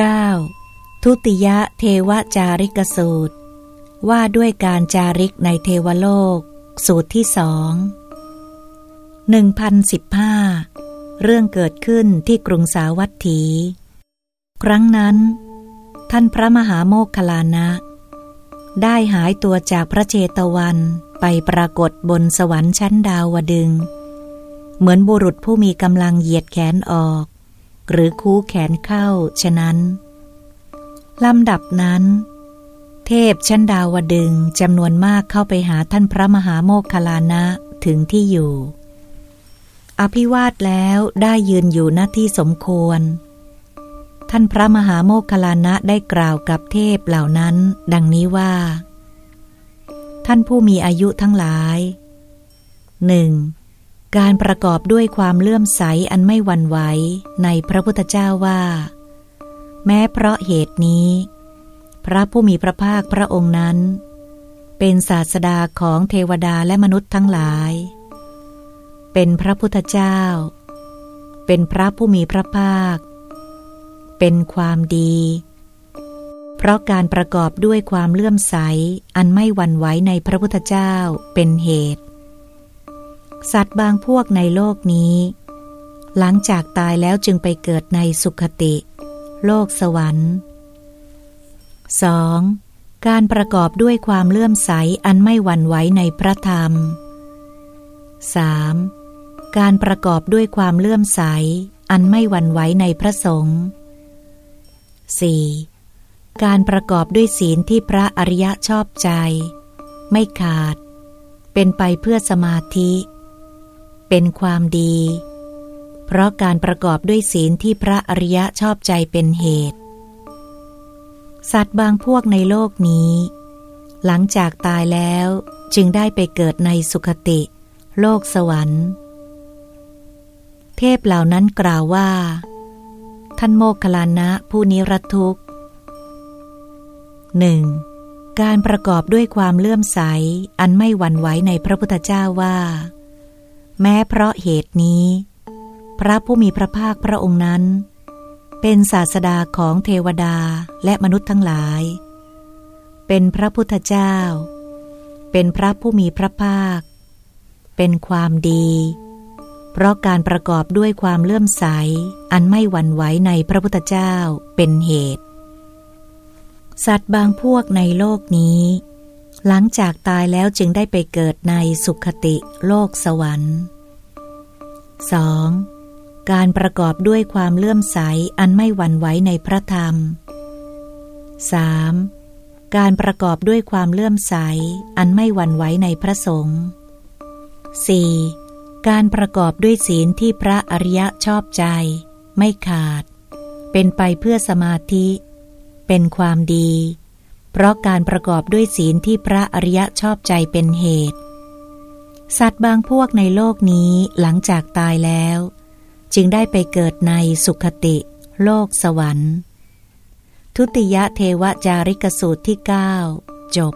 9. ทุติยเทวจาริกสูตร ว่าด้วยการจาริกในเทวโลก สูตรที่สองหนึ่งพันสิบห้าเรื่องเกิดขึ้นที่กรุงสาวัตถี ครั้งนั้น ท่านพระมหาโมคคลานะ ได้หายตัวจากพระเจตวันไปปรากฏบนสวรรค์ชั้นดาวดึง เหมือนบุรุษผู้มีกำลังเหยียดแขนออก หรือคูแขนเข้าฉะนั้น ลำดับนั้น เทพชั้นดาวดึงจำนวนมากเข้าไปหาท่านพระมหาโมคคลานะถึงที่อยู่ อภิวาทแล้วได้ยืนอยู่หน้าที่สมควร ท่านพระมหาโมคคลานะได้กล่าวกับเทพเหล่านั้น ดังนี้ว่า ท่านผู้มีอายุทั้งหลายหนึ่ง การประกอบด้วยความเลื่อมใสอันไม่หวั่นไหวในพระพุทธเจ้าว่า แม้เพราะเหตุนี้ พระผู้มีพระภาคพระองค์นั้น เป็นศาสดาของเทวดาและมนุษย์ทั้งหลาย เป็นพระพุทธเจ้า เป็นพระผู้มีพระภาค เป็นความดี เพราะการประกอบด้วยความเลื่อมใสอันไม่หวั่นไหวในพระพุทธเจ้าเป็นเหตุ สัตว์บางพวกในโลกนี้ หลังจากตายแล้วจึงไปเกิดในสุขติ โลกสวรรค์ 2. การประกอบด้วยความเลื่อมใสอันไม่หวั่นไหวในพระธรรม 3. การประกอบด้วยความเลื่อมใส อันไม่หวั่นไหวในพระสงฆ์ 4. การประกอบด้วยศีลที่พระอริยะชอบใจ ไม่ขาด เป็นไปเพื่อสมาธิ เป็นความดี เพราะการประกอบด้วยศีลที่พระอริยะชอบใจเป็นเหตุ สัตว์บางพวกในโลกนี้ หลังจากตายแล้วจึงได้ไปเกิดในสุคติ โลกสวรรค์ เทพเหล่านั้นกล่าวว่า ท่านโมคคลานะผู้นิรทุกข์หนึ่งการประกอบด้วยความเลื่อมใส อันไม่หวั่นไหวในพระพุทธเจ้าว่า แม้เพราะเหตุนี้ พระผู้มีพระภาคพระองค์นั้น เป็นศาสดาของเทวดาและมนุษย์ทั้งหลาย เป็นพระพุทธเจ้า เป็นพระผู้มีพระภาค เป็นความดี เพราะการประกอบด้วยความเลื่อมใส อันไม่หวั่นไหวในพระพุทธเจ้าเป็นเหตุ สัตว์บางพวกในโลกนี้หลังจากตายแล้วจึงได้ไปเกิดในสุขติโลกสวรรค์ 2. การประกอบด้วยความเลื่อมใสอันไม่หวั่นไหวในพระธรรม 3. การประกอบด้วยความเลื่อมใสอันไม่หวั่นไหวในพระสงฆ์ 4. การประกอบด้วยศีลที่พระอริยะชอบใจ ไม่ขาด เป็นไปเพื่อสมาธิ เป็นความดี เพราะการประกอบด้วยศีลที่พระอริยะชอบใจเป็นเหตุ สัตว์บางพวกในโลกนี้หลังจากตายแล้ว จึงได้ไปเกิดในสุขติ โลกสวรรค์ ทุติยเทวจาริกสูตรที่ 9 จบ